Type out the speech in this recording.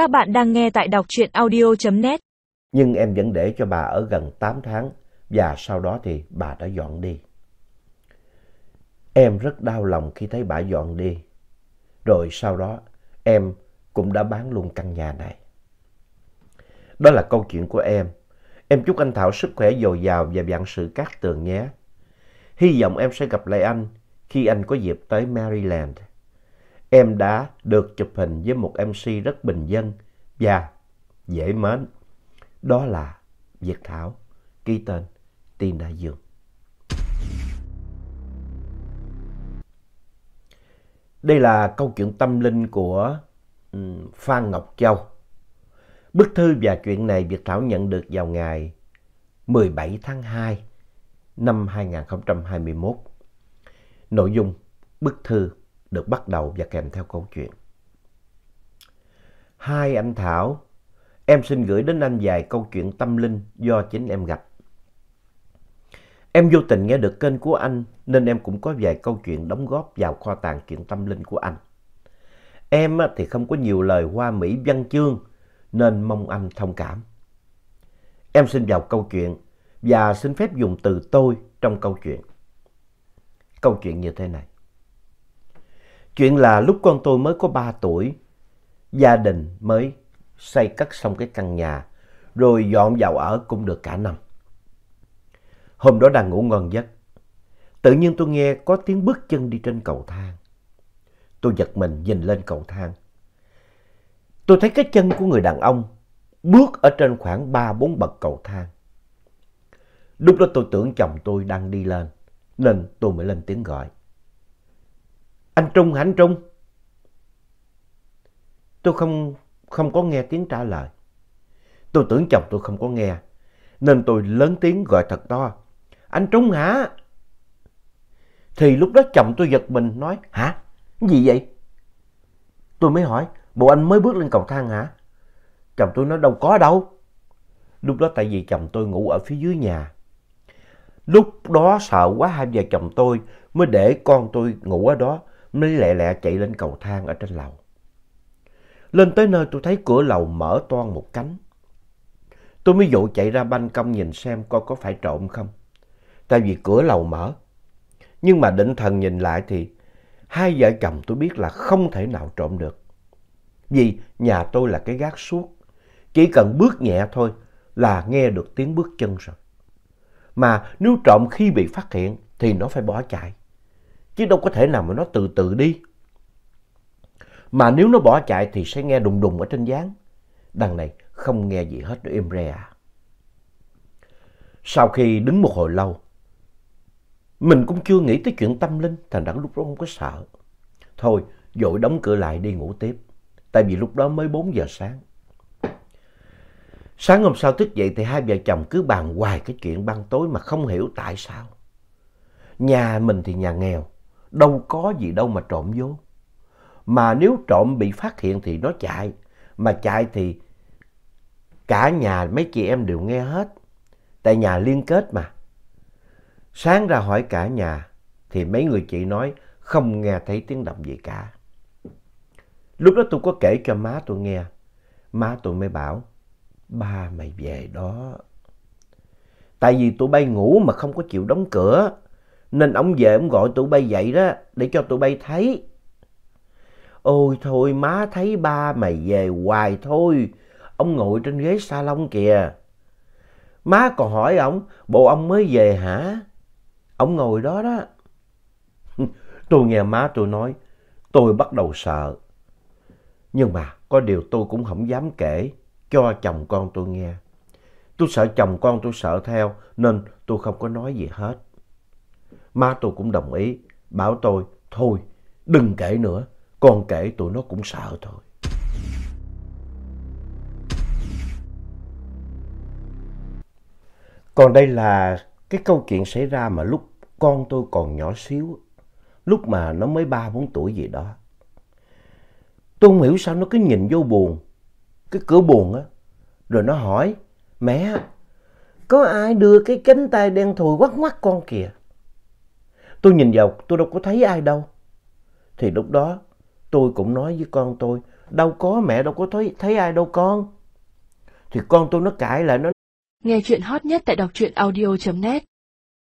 Các bạn đang nghe tại đọc truyện audio.net. Nhưng em vẫn để cho bà ở gần 8 tháng, và sau đó thì bà đã dọn đi. Em rất đau lòng khi thấy bà dọn đi. Rồi sau đó, em cũng đã bán luôn căn nhà này. Đó là câu chuyện của em. Em chúc anh Thảo sức khỏe dồi dào và vạn sự cát tường nhé. Hy vọng em sẽ gặp lại anh khi anh có dịp tới Maryland. Em đã được chụp hình với một MC rất bình dân và dễ mến. Đó là Việt Thảo, ký tên Tiên Đại Dương. Đây là câu chuyện tâm linh của ừ, Phan Ngọc Châu. Bức thư và chuyện này Việt Thảo nhận được vào ngày 17 tháng 2 năm 2021. Nội dung bức thư được bắt đầu và kèm theo câu chuyện. Hai anh Thảo, em xin gửi đến anh vài câu chuyện tâm linh do chính em gặp. Em vô tình nghe được kênh của anh nên em cũng có vài câu chuyện đóng góp vào kho tàng chuyện tâm linh của anh. Em thì không có nhiều lời hoa mỹ văn chương nên mong anh thông cảm. Em xin vào câu chuyện và xin phép dùng từ tôi trong câu chuyện. Câu chuyện như thế này. Chuyện là lúc con tôi mới có 3 tuổi, gia đình mới xây cất xong cái căn nhà, rồi dọn vào ở cũng được cả năm. Hôm đó đang ngủ ngon giấc, tự nhiên tôi nghe có tiếng bước chân đi trên cầu thang. Tôi giật mình nhìn lên cầu thang. Tôi thấy cái chân của người đàn ông bước ở trên khoảng 3-4 bậc cầu thang. Lúc đó tôi tưởng chồng tôi đang đi lên, nên tôi mới lên tiếng gọi. Anh Trung hả anh Trung? Tôi không, không có nghe tiếng trả lời. Tôi tưởng chồng tôi không có nghe, nên tôi lớn tiếng gọi thật to. Anh Trung hả? Thì lúc đó chồng tôi giật mình nói, hả? Gì vậy? Tôi mới hỏi, bộ anh mới bước lên cầu thang hả? Chồng tôi nói đâu có đâu. Lúc đó tại vì chồng tôi ngủ ở phía dưới nhà. Lúc đó sợ quá hai vợ chồng tôi mới để con tôi ngủ ở đó mới lẹ lẹ chạy lên cầu thang ở trên lầu. Lên tới nơi tôi thấy cửa lầu mở toan một cánh. Tôi mới vội chạy ra ban công nhìn xem coi có phải trộm không. Tại vì cửa lầu mở. Nhưng mà định thần nhìn lại thì hai vợ chồng tôi biết là không thể nào trộm được. Vì nhà tôi là cái gác suốt. Chỉ cần bước nhẹ thôi là nghe được tiếng bước chân rồi. Mà nếu trộm khi bị phát hiện thì nó phải bỏ chạy. Chứ đâu có thể nào mà nó từ từ đi. Mà nếu nó bỏ chạy thì sẽ nghe đùng đùng ở trên gián. Đằng này không nghe gì hết, nó im re à. Sau khi đứng một hồi lâu, mình cũng chưa nghĩ tới chuyện tâm linh, thành đẳng lúc đó không có sợ. Thôi, dội đóng cửa lại đi ngủ tiếp. Tại vì lúc đó mới 4 giờ sáng. Sáng hôm sau thức dậy thì hai vợ chồng cứ bàn hoài cái chuyện ban tối mà không hiểu tại sao. Nhà mình thì nhà nghèo, đâu có gì đâu mà trộm vô. Mà nếu trộm bị phát hiện thì nó chạy, mà chạy thì cả nhà mấy chị em đều nghe hết. Tại nhà liên kết mà. Sáng ra hỏi cả nhà thì mấy người chị nói không nghe thấy tiếng động gì cả. Lúc đó tôi có kể cho má tôi nghe. Má tôi mới bảo, ba mày về đó. Tại vì tụi bay ngủ mà không có chịu đóng cửa. Nên ông về ông gọi tụi bay dậy đó để cho tụi bay thấy. Ôi thôi má thấy ba mày về hoài thôi. Ông ngồi trên ghế salon kìa. Má còn hỏi ông, bộ ông mới về hả? Ông ngồi đó đó. tôi nghe má tôi nói, tôi bắt đầu sợ. Nhưng mà có điều tôi cũng không dám kể cho chồng con tôi nghe. Tôi sợ chồng con tôi sợ theo nên tôi không có nói gì hết. Má tôi cũng đồng ý, bảo tôi thôi đừng kể nữa, còn kể tụi nó cũng sợ thôi. Còn đây là cái câu chuyện xảy ra mà lúc con tôi còn nhỏ xíu, lúc mà nó mới 3-4 tuổi gì đó. Tôi không hiểu sao nó cứ nhìn vô buồn, cái cửa buồn á, rồi nó hỏi, mẹ, có ai đưa cái cánh tay đen thùi quắt quắt con kìa. Tôi nhìn vào, tôi đâu có thấy ai đâu. Thì lúc đó tôi cũng nói với con tôi, đâu có mẹ đâu có thấy, thấy ai đâu con. Thì con tôi nó cãi lại nó Nghe chuyện hot nhất tại đọc truyện audio.net